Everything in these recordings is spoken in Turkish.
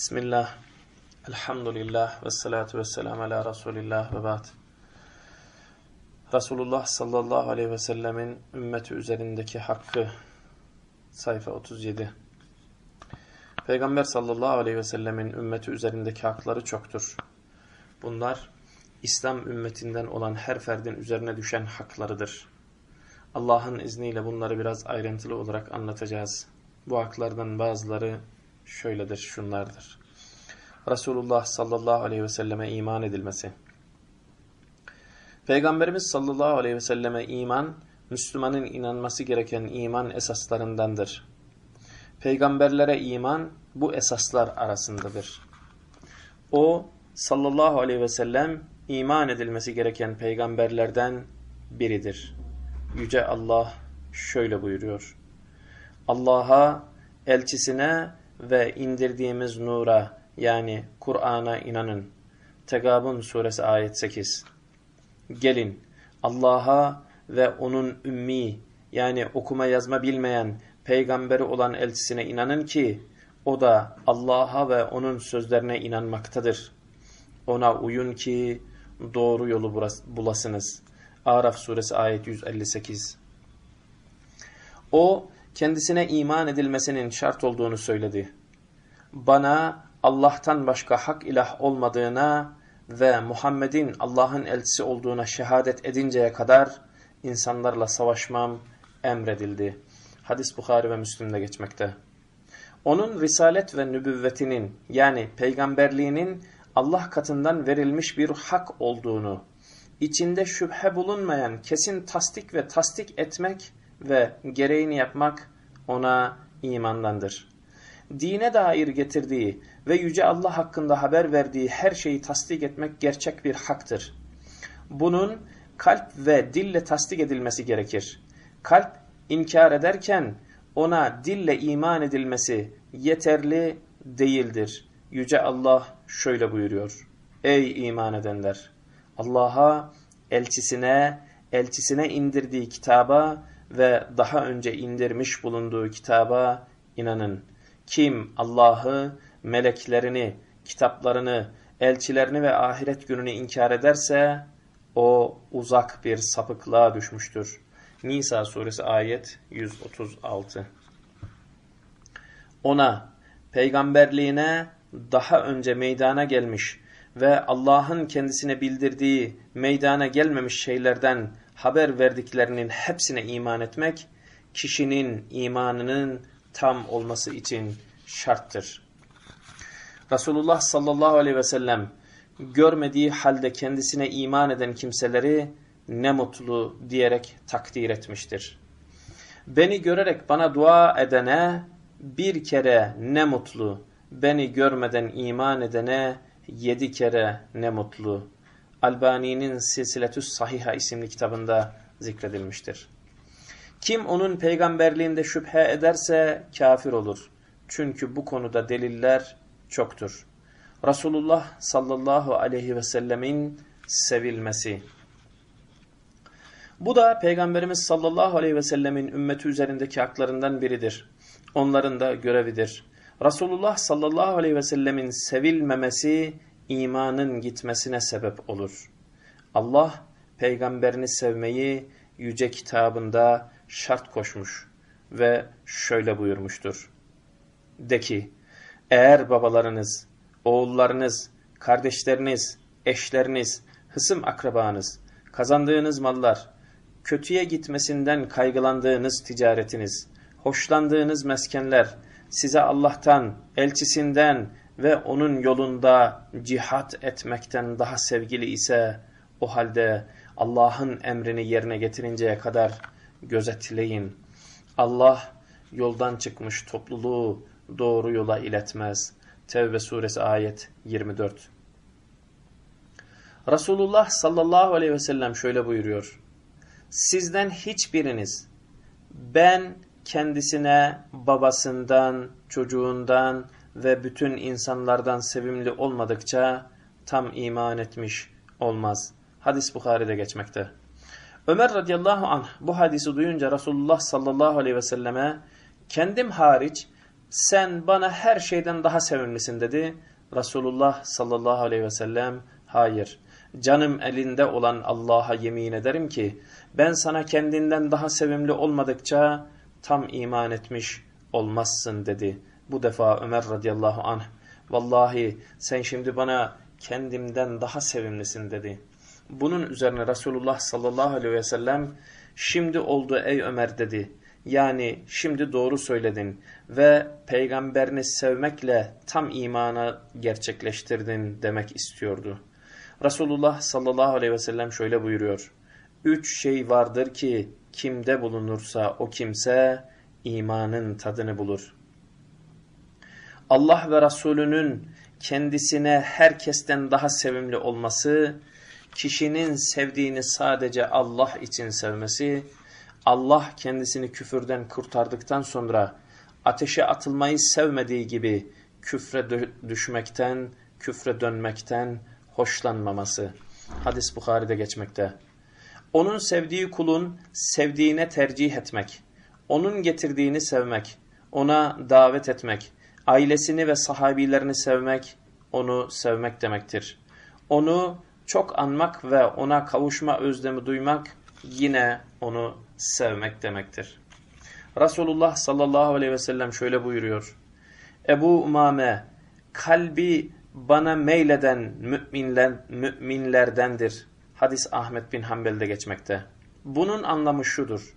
Bismillah, elhamdülillah ve salatu ve selamu ala Resulillah ve ba'd. Resulullah sallallahu aleyhi ve sellemin ümmeti üzerindeki hakkı sayfa 37. Peygamber sallallahu aleyhi ve sellemin ümmeti üzerindeki hakları çoktur. Bunlar İslam ümmetinden olan her ferdin üzerine düşen haklarıdır. Allah'ın izniyle bunları biraz ayrıntılı olarak anlatacağız. Bu haklardan bazıları şöyledir, şunlardır. Resulullah sallallahu aleyhi ve selleme iman edilmesi. Peygamberimiz sallallahu aleyhi ve selleme iman, Müslümanın inanması gereken iman esaslarındandır. Peygamberlere iman bu esaslar arasındadır. O sallallahu aleyhi ve sellem iman edilmesi gereken peygamberlerden biridir. Yüce Allah şöyle buyuruyor. Allah'a, elçisine ve indirdiğimiz nura yani Kur'an'a inanın. Tegabun suresi ayet 8. Gelin Allah'a ve onun ümmi yani okuma yazma bilmeyen peygamberi olan elçisine inanın ki o da Allah'a ve onun sözlerine inanmaktadır. Ona uyun ki doğru yolu bulasınız. Araf suresi ayet 158. O kendisine iman edilmesinin şart olduğunu söyledi. Bana Allah'tan başka hak ilah olmadığına ve Muhammed'in Allah'ın elçisi olduğuna şehadet edinceye kadar insanlarla savaşmam emredildi. Hadis Bukhari ve Müslim'de geçmekte. Onun risalet ve nübüvvetinin yani peygamberliğinin Allah katından verilmiş bir hak olduğunu, içinde şüphe bulunmayan kesin tasdik ve tasdik etmek ve gereğini yapmak ona imandandır. Dine dair getirdiği ve Yüce Allah hakkında haber verdiği her şeyi tasdik etmek gerçek bir haktır. Bunun kalp ve dille tasdik edilmesi gerekir. Kalp inkar ederken ona dille iman edilmesi yeterli değildir. Yüce Allah şöyle buyuruyor. Ey iman edenler! Allah'a, elçisine, elçisine indirdiği kitaba ve daha önce indirmiş bulunduğu kitaba inanın. Kim Allah'ı, meleklerini, kitaplarını, elçilerini ve ahiret gününü inkar ederse o uzak bir sapıklığa düşmüştür. Nisa suresi ayet 136 Ona, peygamberliğine daha önce meydana gelmiş ve Allah'ın kendisine bildirdiği meydana gelmemiş şeylerden haber verdiklerinin hepsine iman etmek, kişinin imanının tam olması için şarttır. Resulullah sallallahu aleyhi ve sellem görmediği halde kendisine iman eden kimseleri ne mutlu diyerek takdir etmiştir. Beni görerek bana dua edene bir kere ne mutlu, beni görmeden iman edene yedi kere ne mutlu. Albani'nin Silsiletüs Sahiha isimli kitabında zikredilmiştir. Kim onun peygamberliğinde şüphe ederse kafir olur. Çünkü bu konuda deliller çoktur. Resulullah sallallahu aleyhi ve sellemin sevilmesi. Bu da Peygamberimiz sallallahu aleyhi ve sellemin ümmeti üzerindeki haklarından biridir. Onların da görevidir. Resulullah sallallahu aleyhi ve sellemin sevilmemesi imanın gitmesine sebep olur. Allah peygamberini sevmeyi yüce kitabında şart koşmuş ve şöyle buyurmuştur. De ki, eğer babalarınız, oğullarınız, kardeşleriniz, eşleriniz, hısım akrabanız, kazandığınız mallar, kötüye gitmesinden kaygılandığınız ticaretiniz, hoşlandığınız meskenler, size Allah'tan, elçisinden ve onun yolunda cihat etmekten daha sevgili ise, o halde Allah'ın emrini yerine getirinceye kadar gözetleyin. Allah yoldan çıkmış topluluğu doğru yola iletmez. Tevbe suresi ayet 24. Resulullah sallallahu aleyhi ve sellem şöyle buyuruyor. Sizden hiçbiriniz ben kendisine babasından, çocuğundan ve bütün insanlardan sevimli olmadıkça tam iman etmiş olmaz. Hadis Bukhari'de geçmekte. Ömer radıyallahu anh bu hadisi duyunca Resulullah sallallahu aleyhi ve selleme kendim hariç sen bana her şeyden daha sevimlisin dedi. Resulullah sallallahu aleyhi ve sellem hayır canım elinde olan Allah'a yemin ederim ki ben sana kendinden daha sevimli olmadıkça tam iman etmiş olmazsın dedi. Bu defa Ömer radıyallahu anh vallahi sen şimdi bana kendimden daha sevimlisin dedi. Bunun üzerine Resulullah sallallahu aleyhi ve sellem şimdi oldu ey Ömer dedi. Yani şimdi doğru söyledin ve peygamberini sevmekle tam imana gerçekleştirdin demek istiyordu. Resulullah sallallahu aleyhi ve sellem şöyle buyuruyor. Üç şey vardır ki kimde bulunursa o kimse imanın tadını bulur. Allah ve Resulünün kendisine herkesten daha sevimli olması, kişinin sevdiğini sadece Allah için sevmesi, Allah kendisini küfürden kurtardıktan sonra ateşe atılmayı sevmediği gibi küfre düşmekten, küfre dönmekten hoşlanmaması. Hadis Bukhari'de geçmekte. Onun sevdiği kulun sevdiğine tercih etmek, onun getirdiğini sevmek, ona davet etmek, ailesini ve sahabilerini sevmek, onu sevmek demektir. Onu çok anmak ve ona kavuşma özlemi duymak yine onu sevmek demektir. Resulullah sallallahu aleyhi ve sellem şöyle buyuruyor. Ebu Umame kalbi bana meyleden müminler, müminlerdendir. Hadis Ahmet bin Hanbel'de geçmekte. Bunun anlamı şudur.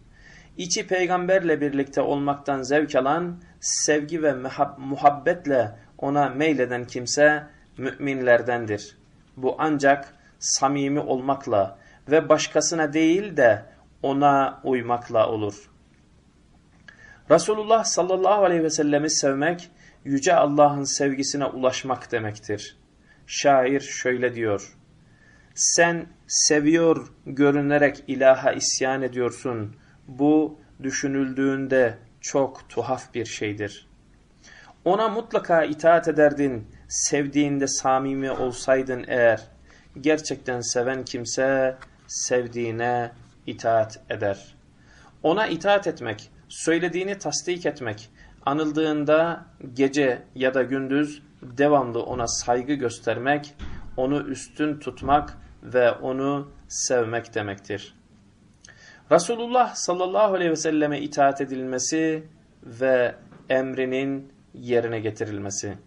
İçi peygamberle birlikte olmaktan zevk alan, sevgi ve muhabbetle ona meyleden kimse müminlerdendir. Bu ancak samimi olmakla ve başkasına değil de ona uymakla olur. Resulullah sallallahu aleyhi ve sellemi sevmek, Yüce Allah'ın sevgisine ulaşmak demektir. Şair şöyle diyor. Sen seviyor görünerek ilaha isyan ediyorsun. Bu düşünüldüğünde çok tuhaf bir şeydir. Ona mutlaka itaat ederdin, sevdiğinde samimi olsaydın eğer. Gerçekten seven kimse sevdiğine itaat eder. Ona itaat etmek, söylediğini tasdik etmek, anıldığında gece ya da gündüz devamlı ona saygı göstermek, onu üstün tutmak ve onu sevmek demektir. Resulullah sallallahu aleyhi ve selleme itaat edilmesi ve emrinin yerine getirilmesi.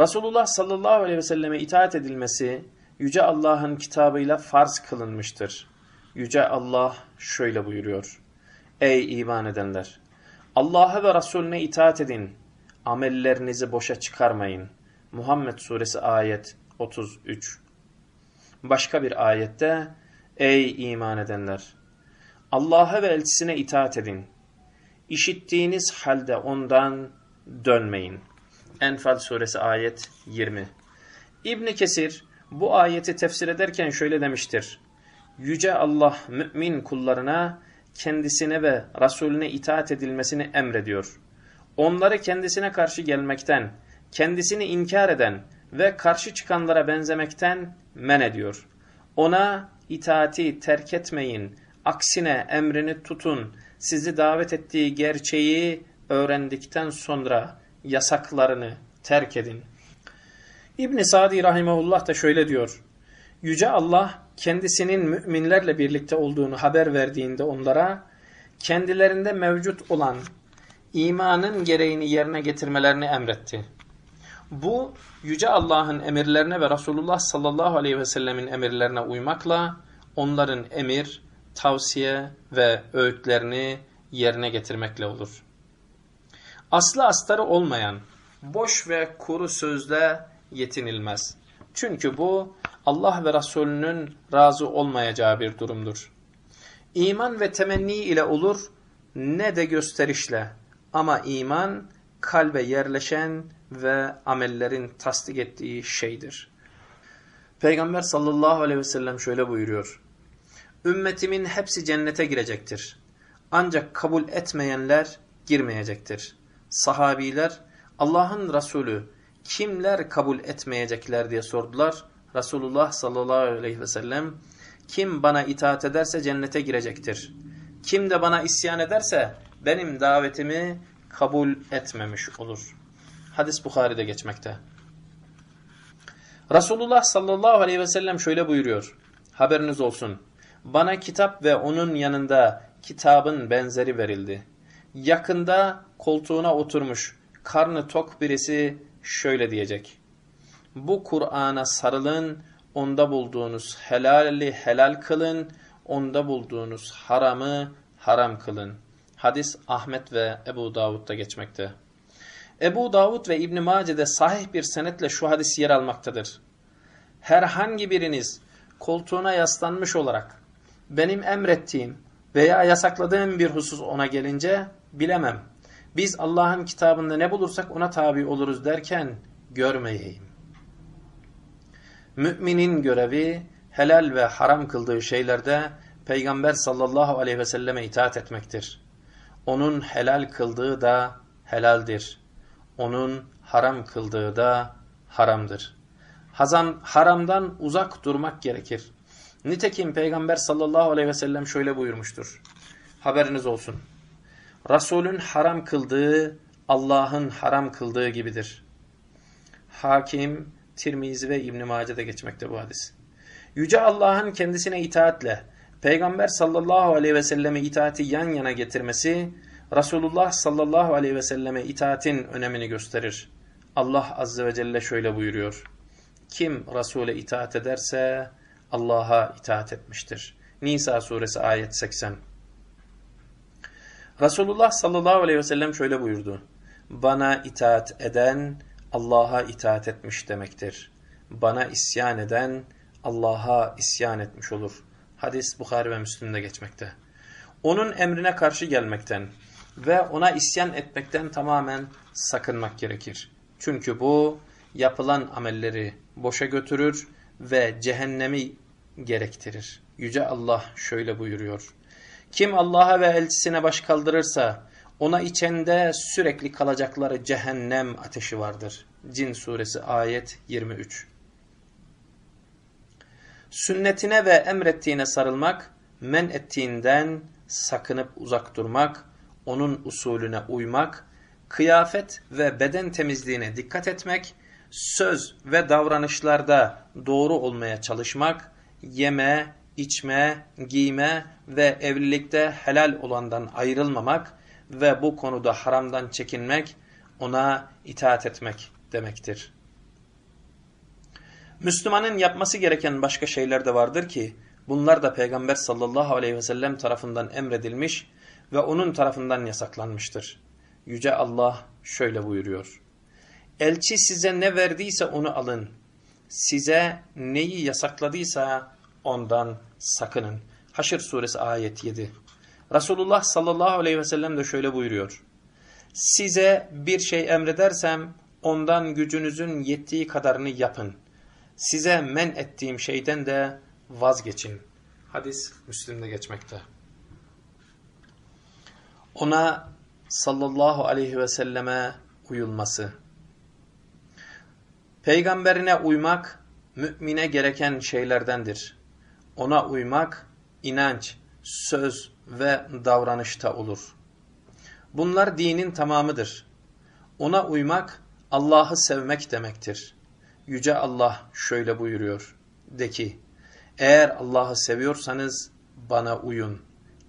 Resulullah sallallahu aleyhi ve selleme itaat edilmesi Yüce Allah'ın kitabıyla farz kılınmıştır. Yüce Allah şöyle buyuruyor. Ey iman edenler! Allah'a ve Resulüne itaat edin. Amellerinizi boşa çıkarmayın. Muhammed Suresi ayet 33 Başka bir ayette Ey iman edenler! Allah'a ve elçisine itaat edin. İşittiğiniz halde ondan dönmeyin. Enfal suresi ayet 20 İbn Kesir bu ayeti tefsir ederken şöyle demiştir. Yüce Allah mümin kullarına kendisine ve Resulüne itaat edilmesini emrediyor. Onları kendisine karşı gelmekten, kendisini inkar eden ve karşı çıkanlara benzemekten men ediyor. Ona itaati terk etmeyin, aksine emrini tutun, sizi davet ettiği gerçeği öğrendikten sonra yasaklarını terk edin. İbn Sadi rahimehullah da şöyle diyor. Yüce Allah kendisinin müminlerle birlikte olduğunu haber verdiğinde onlara kendilerinde mevcut olan imanın gereğini yerine getirmelerini emretti. Bu Yüce Allah'ın emirlerine ve Resulullah sallallahu aleyhi ve sellemin emirlerine uymakla onların emir, tavsiye ve öğütlerini yerine getirmekle olur. Aslı astarı olmayan, boş ve kuru sözle yetinilmez. Çünkü bu Allah ve Resulünün razı olmayacağı bir durumdur. İman ve temenni ile olur ne de gösterişle ama iman kalbe yerleşen ve amellerin tasdik ettiği şeydir. Peygamber sallallahu aleyhi ve sellem şöyle buyuruyor. Ümmetimin hepsi cennete girecektir. Ancak kabul etmeyenler girmeyecektir. Sahabiler Allah'ın Resulü kimler kabul etmeyecekler diye sordular. Resulullah sallallahu aleyhi ve sellem kim bana itaat ederse cennete girecektir. Kim de bana isyan ederse benim davetimi kabul etmemiş olur. Hadis Bukhari'de geçmekte. Resulullah sallallahu aleyhi ve sellem şöyle buyuruyor. Haberiniz olsun. Bana kitap ve onun yanında kitabın benzeri verildi. Yakında koltuğuna oturmuş karnı tok birisi şöyle diyecek. Bu Kur'an'a sarılın, onda bulduğunuz helali helal kılın, onda bulduğunuz haramı haram kılın. Hadis Ahmet ve Ebu Davud'da geçmekte. Ebu Davud ve İbn Mace'de sahih bir senetle şu hadis yer almaktadır. Herhangi biriniz koltuğuna yaslanmış olarak benim emrettiğim veya yasakladığım bir husus ona gelince bilemem. Biz Allah'ın kitabında ne bulursak ona tabi oluruz derken görmeyeyim. Müminin görevi helal ve haram kıldığı şeylerde Peygamber sallallahu aleyhi ve selleme itaat etmektir. Onun helal kıldığı da helaldir. Onun haram kıldığı da haramdır. Hazam, haramdan uzak durmak gerekir. Nitekim Peygamber sallallahu aleyhi ve sellem şöyle buyurmuştur. Haberiniz olsun. Resulün haram kıldığı Allah'ın haram kıldığı gibidir. Hakim, Tirmizi ve İbn-i Mace'de geçmekte bu hadis. Yüce Allah'ın kendisine itaatle, Peygamber sallallahu aleyhi ve selleme itaati yan yana getirmesi, Resulullah sallallahu aleyhi ve selleme itaatin önemini gösterir. Allah azze ve celle şöyle buyuruyor. Kim Resul'e itaat ederse Allah'a itaat etmiştir. Nisa suresi ayet 80. Resulullah sallallahu aleyhi ve sellem şöyle buyurdu. Bana itaat eden Allah'a itaat etmiş demektir. Bana isyan eden Allah'a isyan etmiş olur. Hadis Bukhari ve Müslim'de geçmekte. Onun emrine karşı gelmekten ve ona isyan etmekten tamamen sakınmak gerekir. Çünkü bu yapılan amelleri boşa götürür ve cehennemi gerektirir. Yüce Allah şöyle buyuruyor. Kim Allah'a ve elçisine baş kaldırırsa ona içinde sürekli kalacakları cehennem ateşi vardır. Cin suresi ayet 23. Sünnetine ve emrettiğine sarılmak, men ettiğinden sakınıp uzak durmak, onun usulüne uymak, kıyafet ve beden temizliğine dikkat etmek, söz ve davranışlarda doğru olmaya çalışmak, yeme, içme, giyme ve evlilikte helal olandan ayrılmamak ve bu konuda haramdan çekinmek, ona itaat etmek demektir. Müslümanın yapması gereken başka şeyler de vardır ki, bunlar da Peygamber sallallahu aleyhi ve sellem tarafından emredilmiş ve onun tarafından yasaklanmıştır. Yüce Allah şöyle buyuruyor. Elçi size ne verdiyse onu alın. Size neyi yasakladıysa ondan sakının. Haşr suresi ayet 7. Resulullah sallallahu aleyhi ve sellem de şöyle buyuruyor. Size bir şey emredersem ondan gücünüzün yettiği kadarını yapın. Size men ettiğim şeyden de vazgeçin. Hadis Müslim'de geçmekte. Ona sallallahu aleyhi ve selleme uyulması. Peygamberine uymak mümine gereken şeylerdendir. Ona uymak inanç, söz ve davranışta olur. Bunlar dinin tamamıdır. Ona uymak Allah'ı sevmek demektir. Yüce Allah şöyle buyuruyor. De ki, eğer Allah'ı seviyorsanız bana uyun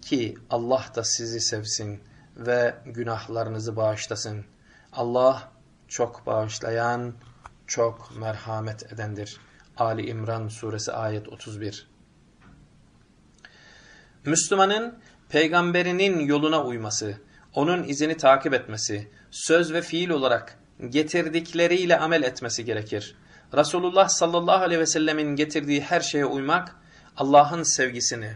ki Allah da sizi sevsin ve günahlarınızı bağışlasın. Allah çok bağışlayan, çok merhamet edendir. Ali İmran suresi ayet 31 Müslümanın peygamberinin yoluna uyması, onun izini takip etmesi, söz ve fiil olarak getirdikleriyle amel etmesi gerekir. Resulullah sallallahu aleyhi ve sellemin getirdiği her şeye uymak, Allah'ın sevgisini,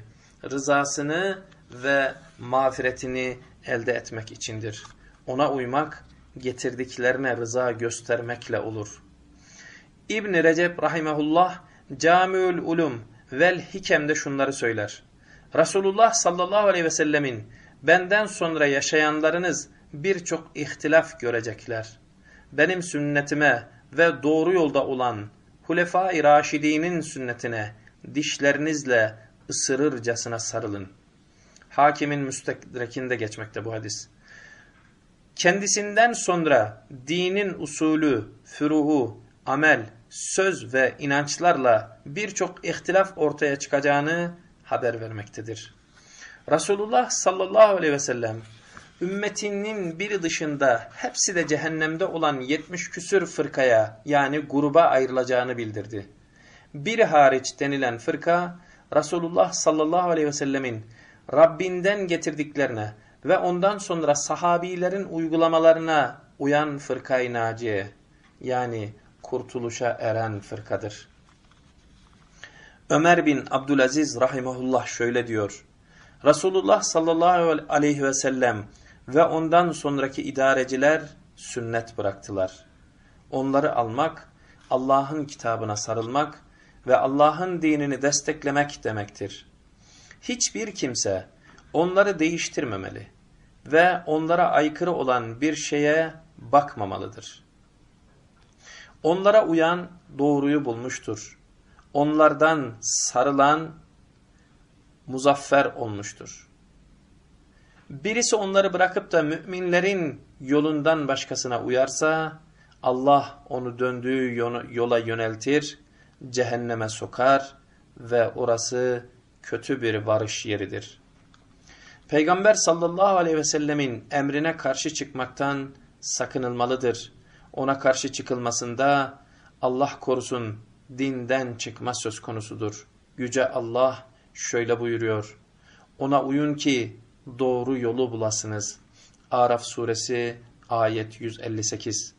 rızasını ve mağfiretini elde etmek içindir. Ona uymak, getirdiklerine rıza göstermekle olur. İbn Recep rahimehullah Camiül Ulum vel Hikem'de şunları söyler. Resulullah sallallahu aleyhi ve sellemin benden sonra yaşayanlarınız birçok ihtilaf görecekler. Benim sünnetime ve doğru yolda olan Hulefai Raşidi'nin sünnetine dişlerinizle ısırırcasına sarılın. Hakimin müstekrekinde geçmekte bu hadis. kendisinden sonra dinin usulü, füruhu, amel, söz ve inançlarla birçok ihtilaf ortaya çıkacağını haber vermektedir. Resulullah sallallahu aleyhi ve sellem ümmetinin biri dışında hepsi de cehennemde olan 70 küsür fırkaya yani gruba ayrılacağını bildirdi. Biri hariç denilen fırka Resulullah sallallahu aleyhi ve sellemin Rabbinden getirdiklerine ve ondan sonra sahabilerin uygulamalarına uyan fırkayı naciye yani kurtuluşa eren fırkadır. Ömer bin Abdülaziz rahimahullah şöyle diyor. Resulullah sallallahu aleyhi ve sellem ve ondan sonraki idareciler sünnet bıraktılar. Onları almak, Allah'ın kitabına sarılmak ve Allah'ın dinini desteklemek demektir. Hiçbir kimse onları değiştirmemeli ve onlara aykırı olan bir şeye bakmamalıdır. Onlara uyan doğruyu bulmuştur. Onlardan sarılan muzaffer olmuştur. Birisi onları bırakıp da müminlerin yolundan başkasına uyarsa Allah onu döndüğü yola yöneltir, cehenneme sokar ve orası kötü bir varış yeridir. Peygamber sallallahu aleyhi ve sellemin emrine karşı çıkmaktan sakınılmalıdır. Ona karşı çıkılmasında Allah korusun dinden çıkma söz konusudur. Yüce Allah şöyle buyuruyor. Ona uyun ki doğru yolu bulasınız. Araf suresi ayet 158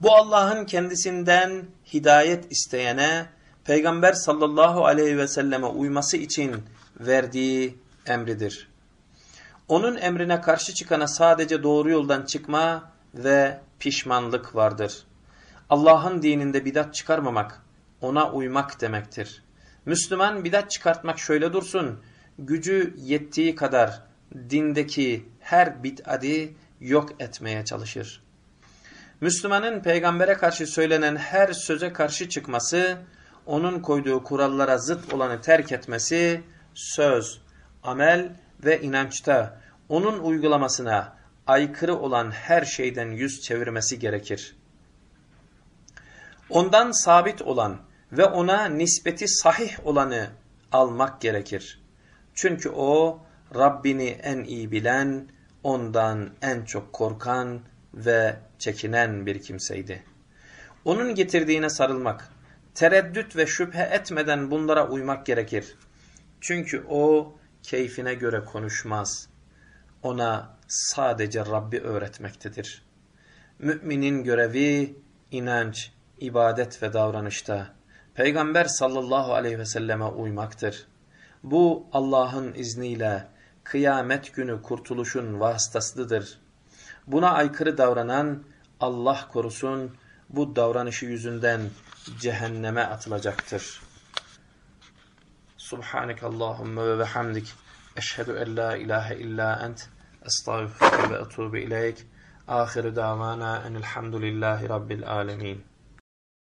Bu Allah'ın kendisinden hidayet isteyene, Peygamber sallallahu aleyhi ve selleme uyması için verdiği emridir. Onun emrine karşı çıkana sadece doğru yoldan çıkma ve pişmanlık vardır. Allah'ın dininde bidat çıkarmamak, ona uymak demektir. Müslüman bidat çıkartmak şöyle dursun, gücü yettiği kadar dindeki her bid'adi yok etmeye çalışır. Müslümanın peygambere karşı söylenen her söze karşı çıkması, onun koyduğu kurallara zıt olanı terk etmesi, söz, amel ve inançta onun uygulamasına aykırı olan her şeyden yüz çevirmesi gerekir. Ondan sabit olan ve ona nispeti sahih olanı almak gerekir. Çünkü o Rabbini en iyi bilen, ondan en çok korkan ve çekinen bir kimseydi. Onun getirdiğine sarılmak, tereddüt ve şüphe etmeden bunlara uymak gerekir. Çünkü o keyfine göre konuşmaz. Ona sadece Rabbi öğretmektedir. Müminin görevi inanç, ibadet ve davranışta Peygamber sallallahu aleyhi ve selleme uymaktır. Bu Allah'ın izniyle kıyamet günü kurtuluşun vasıtasıdır. Buna aykırı davranan Allah korusun bu davranışı yüzünden cehenneme atılacaktır. Subhaneke Allahümme ve bihamdik. Eşhedü en la ilahe illa ent. Estağfirullah ve etubu ileyk. Ahiru davana enilhamdülillahi rabbil alemin.